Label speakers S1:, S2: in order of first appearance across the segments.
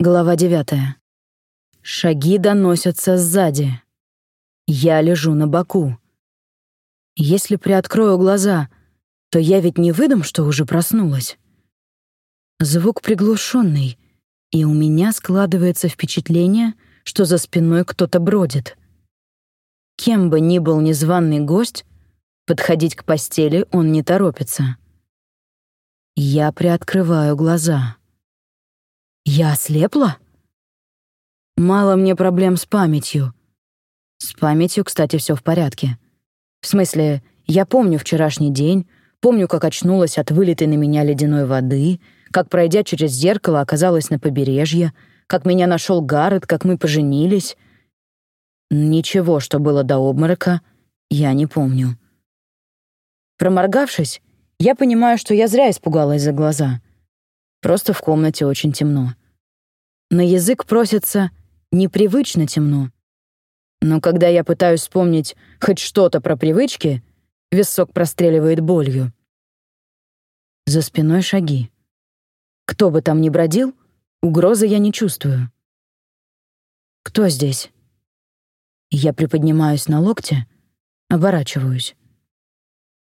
S1: Глава девятая. Шаги доносятся сзади. Я лежу на боку. Если приоткрою глаза, то я ведь не выдам, что уже проснулась. Звук приглушенный, и у меня складывается впечатление, что за спиной кто-то бродит. Кем бы ни был незваный гость, подходить к постели он не торопится. Я приоткрываю глаза. Я ослепла? Мало мне проблем с памятью. С памятью, кстати, все в порядке. В смысле, я помню вчерашний день, помню, как очнулась от вылитой на меня ледяной воды, как, пройдя через зеркало, оказалась на побережье, как меня нашел Гаррет, как мы поженились. Ничего, что было до обморока, я не помню. Проморгавшись, я понимаю, что я зря испугалась за глаза. Просто в комнате очень темно. На язык просится непривычно темно. Но когда я пытаюсь вспомнить хоть что-то про привычки, висок простреливает болью. За спиной шаги. Кто бы там ни бродил, угрозы я не чувствую. Кто здесь? Я приподнимаюсь на локте, оборачиваюсь.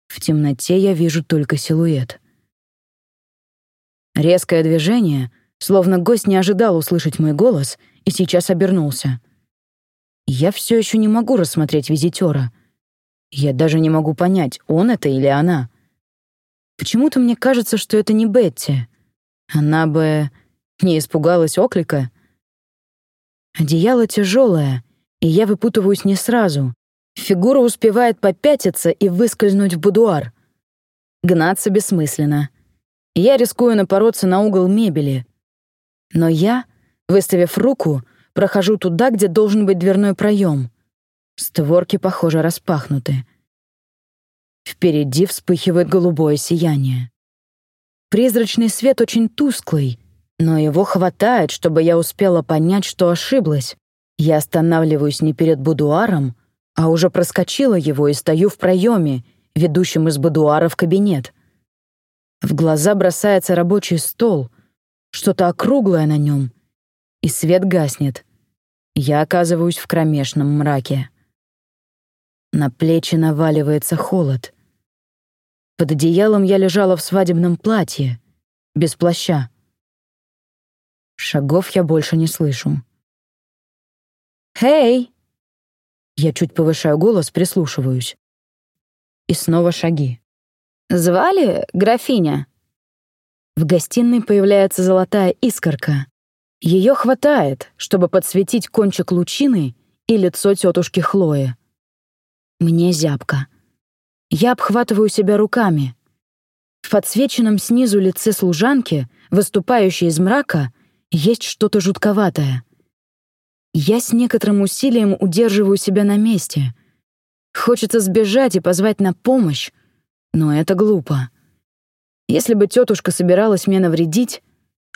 S1: В темноте я вижу только силуэт. Резкое движение, словно гость не ожидал услышать мой голос и сейчас обернулся. Я все еще не могу рассмотреть визитера. Я даже не могу понять, он это или она. Почему-то мне кажется, что это не Бетти. Она бы не испугалась оклика. Одеяло тяжелое, и я выпутываюсь не сразу. Фигура успевает попятиться и выскользнуть в будуар. Гнаться бессмысленно. Я рискую напороться на угол мебели. Но я, выставив руку, прохожу туда, где должен быть дверной проем. Створки, похоже, распахнуты. Впереди вспыхивает голубое сияние. Призрачный свет очень тусклый, но его хватает, чтобы я успела понять, что ошиблась. Я останавливаюсь не перед будуаром, а уже проскочила его и стою в проеме, ведущем из будуара в кабинет. В глаза бросается рабочий стол, что-то округлое на нем, и свет гаснет. Я оказываюсь в кромешном мраке. На плечи наваливается холод. Под одеялом я лежала в свадебном платье, без плаща. Шагов я больше не слышу. «Хей!» Я чуть повышаю голос, прислушиваюсь. И снова шаги. «Звали графиня?» В гостиной появляется золотая искорка. Ее хватает, чтобы подсветить кончик лучины и лицо тетушки Хлои. Мне зябко. Я обхватываю себя руками. В подсвеченном снизу лице служанки, выступающей из мрака, есть что-то жутковатое. Я с некоторым усилием удерживаю себя на месте. Хочется сбежать и позвать на помощь, но это глупо. Если бы тетушка собиралась мне навредить,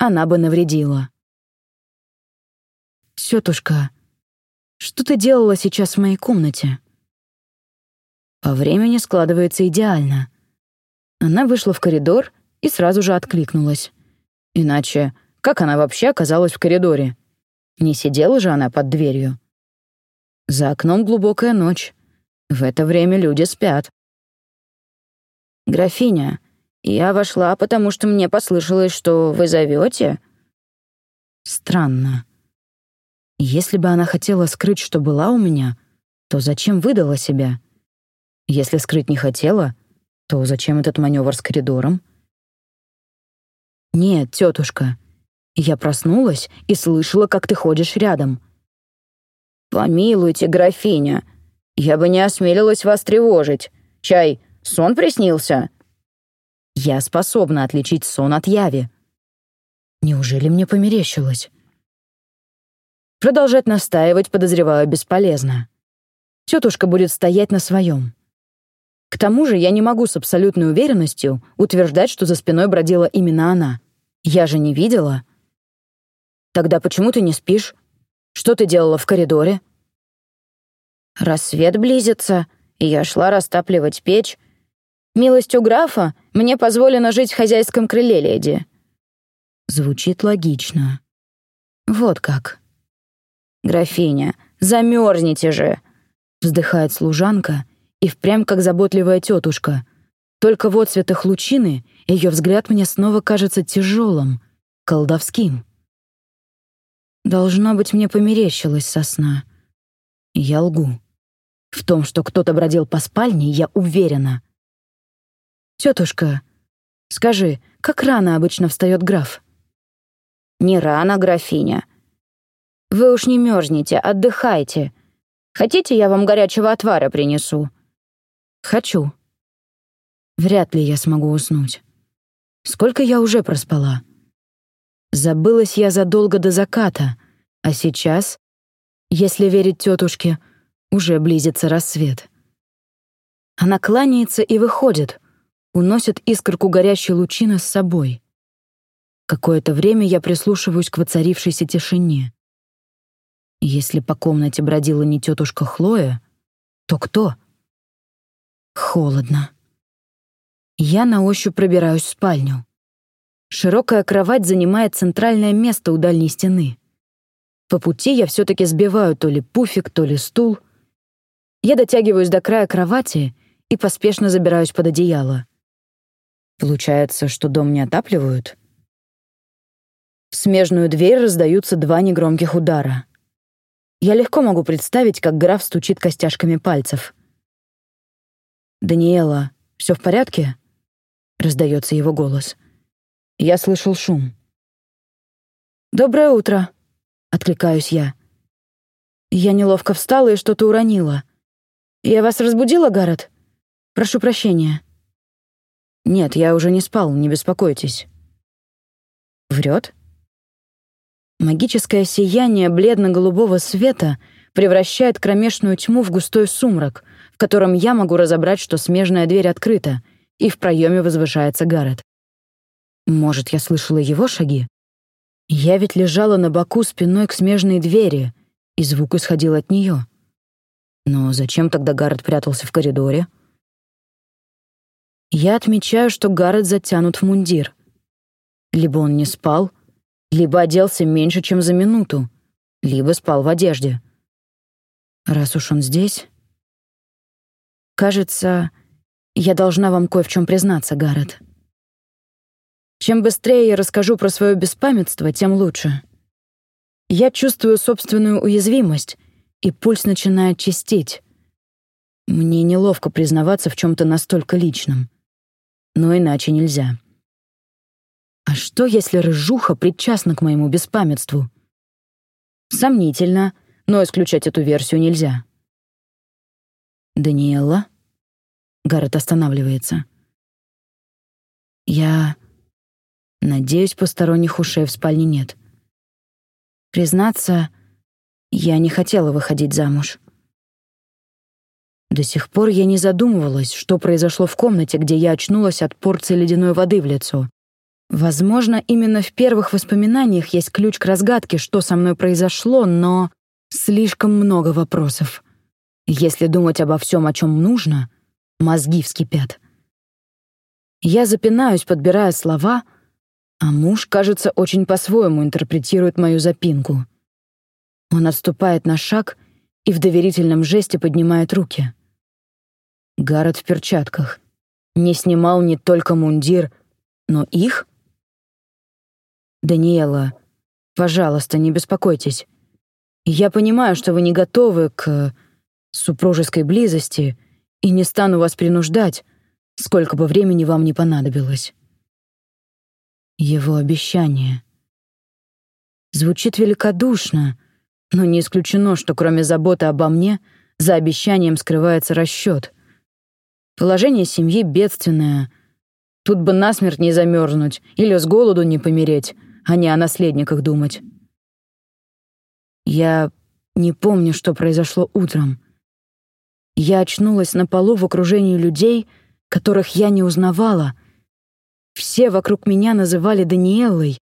S1: она бы навредила. Тетушка, что ты делала сейчас в моей комнате? По времени складывается идеально. Она вышла в коридор и сразу же откликнулась. Иначе, как она вообще оказалась в коридоре? Не сидела же она под дверью. За окном глубокая ночь. В это время люди спят. «Графиня, я вошла, потому что мне послышалось, что вы зовете. Странно. Если бы она хотела скрыть, что была у меня, то зачем выдала себя? Если скрыть не хотела, то зачем этот маневр с коридором? Нет, тетушка. Я проснулась и слышала, как ты ходишь рядом. Помилуйте, графиня. Я бы не осмелилась вас тревожить. Чай, Сон приснился?» Я способна отличить сон от яви. Неужели мне померещилось? Продолжать настаивать, подозреваю, бесполезно. Тетушка будет стоять на своем. К тому же я не могу с абсолютной уверенностью утверждать, что за спиной бродила именно она. Я же не видела. Тогда почему ты не спишь? Что ты делала в коридоре? Рассвет близится, и я шла растапливать печь, Милостью графа мне позволено жить в хозяйском крыле, леди». Звучит логично. Вот как. «Графиня, замерзнете же!» Вздыхает служанка и впрямь как заботливая тетушка. Только в отцветах лучины ее взгляд мне снова кажется тяжелым, колдовским. Должно быть, мне померещилось со сна. Я лгу. В том, что кто-то бродил по спальне, я уверена. «Тетушка, скажи, как рано обычно встает граф?»
S2: «Не рано, графиня. Вы уж не мерзнете, отдыхайте. Хотите, я вам горячего отвара принесу?»
S1: «Хочу. Вряд ли я смогу уснуть. Сколько я уже проспала?» Забылась я задолго до заката, а сейчас, если верить тетушке, уже близится рассвет. Она кланяется и выходит, уносит искорку горящей лучины с собой. Какое-то время я прислушиваюсь к воцарившейся тишине. Если по комнате бродила не тетушка Хлоя, то кто? Холодно. Я на ощупь пробираюсь в спальню. Широкая кровать занимает центральное место у дальней стены. По пути я все-таки сбиваю то ли пуфик, то ли стул. Я дотягиваюсь до края кровати и поспешно забираюсь под одеяло. Получается, что дом не отапливают? В смежную дверь раздаются два негромких удара. Я легко могу представить, как граф стучит костяшками пальцев. «Даниэла, все в порядке?» — раздается его голос. Я слышал шум. «Доброе утро», — откликаюсь я. Я неловко встала и что-то уронила. «Я вас разбудила, Гаррет? Прошу прощения». «Нет, я уже не спал, не беспокойтесь». Врет? Магическое сияние бледно-голубого света превращает кромешную тьму в густой сумрак, в котором я могу разобрать, что смежная дверь открыта, и в проеме возвышается Гаррет. Может, я слышала его шаги? Я ведь лежала на боку спиной к смежной двери, и звук исходил от нее. Но зачем тогда Гаррет прятался в коридоре? Я отмечаю, что Гаррет затянут в мундир. Либо он не спал, либо оделся меньше, чем за минуту, либо спал в одежде. Раз уж он здесь... Кажется, я должна вам кое в чем признаться, Гаррет. Чем быстрее я расскажу про свое беспамятство, тем лучше. Я чувствую собственную уязвимость, и пульс начинает частить. Мне неловко признаваться в чем-то настолько личном. Но иначе нельзя. А что, если рыжуха причастна к моему беспамятству? Сомнительно, но исключать эту версию нельзя. «Даниэлла?» Гаррет останавливается. «Я... надеюсь, посторонних ушей в спальне нет. Признаться, я не хотела выходить замуж. До сих пор я не задумывалась, что произошло в комнате, где я очнулась от порции ледяной воды в лицо. Возможно, именно в первых воспоминаниях есть ключ к разгадке, что со мной произошло, но слишком много вопросов. Если думать обо всем, о чем нужно, мозги вскипят. Я запинаюсь, подбирая слова, а муж, кажется, очень по-своему интерпретирует мою запинку. Он отступает на шаг и в доверительном жесте поднимает руки. Гаррет в перчатках. Не снимал не только мундир, но их — «Даниэла, пожалуйста, не беспокойтесь. Я понимаю, что вы не готовы к супружеской близости и не стану вас принуждать, сколько бы времени вам не понадобилось». Его обещание. Звучит великодушно, но не исключено, что кроме заботы обо мне за обещанием скрывается расчет. Положение семьи бедственное. Тут бы насмерть не замерзнуть или с голоду не помереть а не о наследниках думать. Я не помню, что произошло утром. Я очнулась на полу в окружении людей, которых я не узнавала. Все вокруг меня называли Даниэллой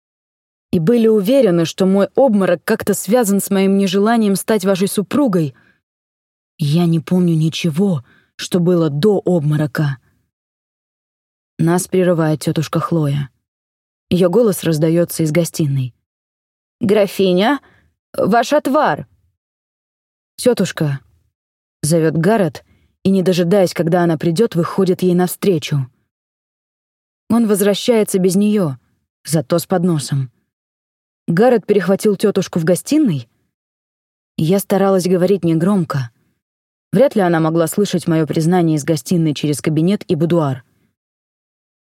S1: и были уверены, что мой обморок как-то связан с моим нежеланием стать вашей супругой. Я не помню ничего, что было до обморока. Нас прерывает тетушка Хлоя. Ее голос раздается из гостиной.
S2: «Графиня, ваш отвар!»
S1: «Тетушка!» — зовет Гаррет, и, не дожидаясь, когда она придет, выходит ей навстречу. Он возвращается без нее, зато с подносом. Гаррет перехватил тетушку в гостиной. Я старалась говорить негромко. Вряд ли она могла слышать мое признание из гостиной через кабинет и будуар.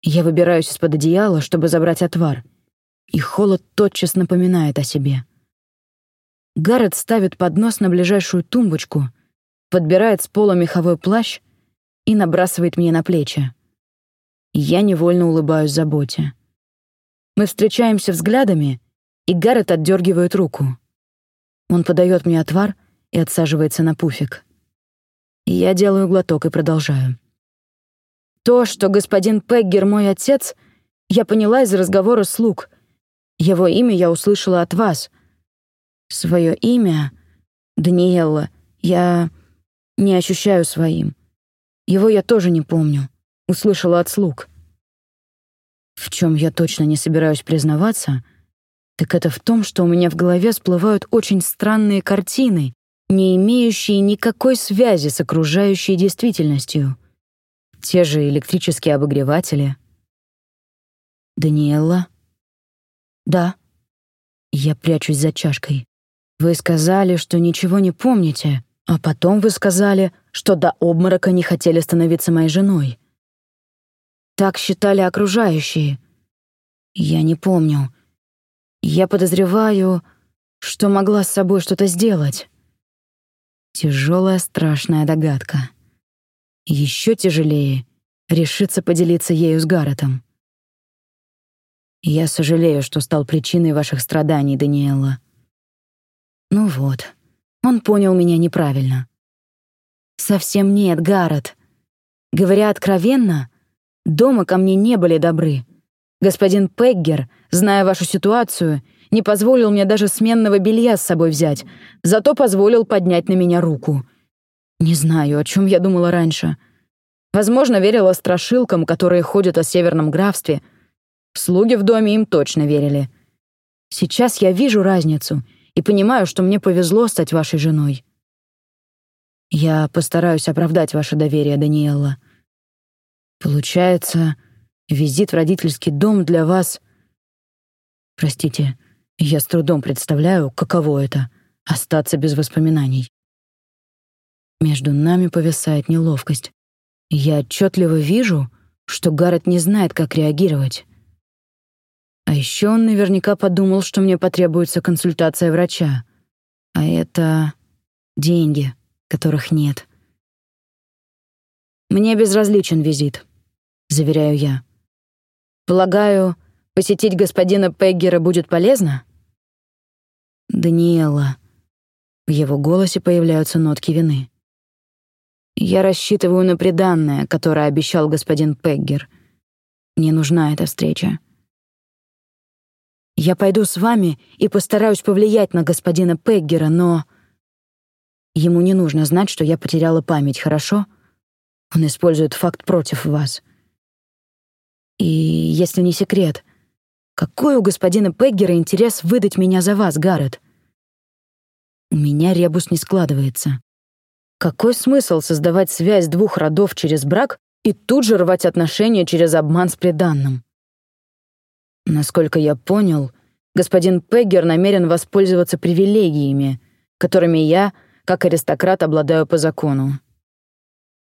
S1: Я выбираюсь из-под одеяла, чтобы забрать отвар, и холод тотчас напоминает о себе. Гаррет ставит поднос на ближайшую тумбочку, подбирает с пола меховой плащ и набрасывает мне на плечи. Я невольно улыбаюсь заботе. Мы встречаемся взглядами, и Гаррет отдергивает руку. Он подает мне отвар и отсаживается на пуфик. Я делаю глоток и продолжаю. То, что господин Пеггер мой отец, я поняла из разговора слуг. Его имя я услышала от вас. Свое имя, Даниэлла, я не ощущаю своим. Его я тоже не помню. Услышала от слуг. В чем я точно не собираюсь признаваться, так это в том, что у меня в голове всплывают очень странные картины, не имеющие никакой связи с окружающей действительностью. Те же электрические обогреватели. «Даниэлла?» «Да». Я прячусь за чашкой. «Вы сказали, что ничего не помните, а потом вы сказали, что до обморока не хотели становиться моей женой. Так считали окружающие. Я не помню. Я подозреваю, что могла с собой что-то сделать. Тяжелая, страшная догадка. Еще тяжелее решиться поделиться ею с Гарретом. Я сожалею, что стал причиной ваших страданий, Даниэлла. Ну вот, он понял меня неправильно. Совсем нет, Гаррет. Говоря откровенно, дома ко мне не были добры. Господин Пеггер, зная вашу ситуацию, не позволил мне даже сменного белья с собой взять, зато позволил поднять на меня руку. Не знаю, о чем я думала раньше. Возможно, верила страшилкам, которые ходят о северном графстве. Слуги в доме им точно верили. Сейчас я вижу разницу и понимаю, что мне повезло стать вашей женой. Я постараюсь оправдать ваше доверие, Даниэлла. Получается, визит в родительский дом для вас... Простите, я с трудом представляю, каково это — остаться без воспоминаний. Между нами повисает неловкость. Я отчетливо вижу, что Гаррет не знает, как реагировать. А еще он наверняка подумал, что мне потребуется консультация врача. А это деньги, которых нет. Мне безразличен визит, заверяю я. Полагаю, посетить господина Пеггера будет полезно? Даниэла. В его голосе появляются нотки вины. Я рассчитываю на приданное, которое обещал господин Пеггер. Мне нужна эта встреча. Я пойду с вами и постараюсь повлиять на господина Пеггера, но... Ему не нужно знать, что я потеряла память, хорошо? Он использует факт против вас. И если не секрет, какой у господина Пеггера интерес выдать меня за вас, Гаррет? У меня ребус не складывается. Какой смысл создавать связь двух родов через брак и тут же рвать отношения через обман с преданным? Насколько я понял, господин Пеггер намерен воспользоваться привилегиями, которыми я, как аристократ, обладаю по закону.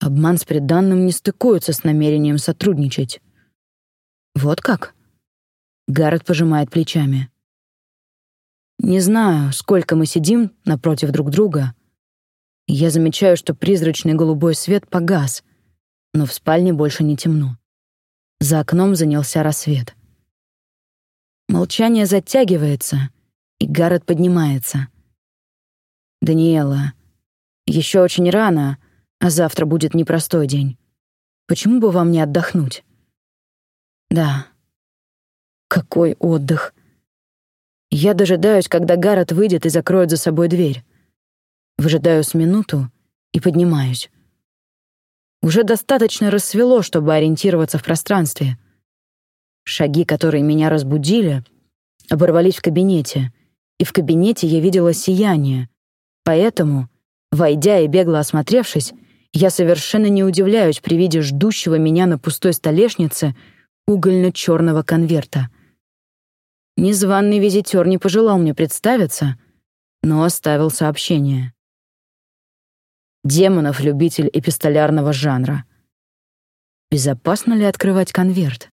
S1: Обман с преданным не стыкуется с намерением сотрудничать. Вот как? Гаррет пожимает плечами. Не знаю, сколько мы сидим напротив друг друга. Я замечаю, что призрачный голубой свет погас, но в спальне больше не темно. За окном занялся рассвет. Молчание затягивается, и Гаррет поднимается. «Даниэла, еще очень рано, а завтра будет непростой день. Почему бы вам не отдохнуть?» «Да». «Какой отдых!» Я дожидаюсь, когда Гаррет выйдет и закроет за собой дверь. Выжидаю с минуту и поднимаюсь. Уже достаточно рассвело, чтобы ориентироваться в пространстве. Шаги, которые меня разбудили, оборвались в кабинете, и в кабинете я видела сияние. Поэтому, войдя и бегло осмотревшись, я совершенно не удивляюсь при виде ждущего меня на пустой столешнице угольно-черного конверта. Незваный визитер не пожелал мне представиться, но оставил сообщение. Демонов любитель эпистолярного жанра. Безопасно ли открывать конверт?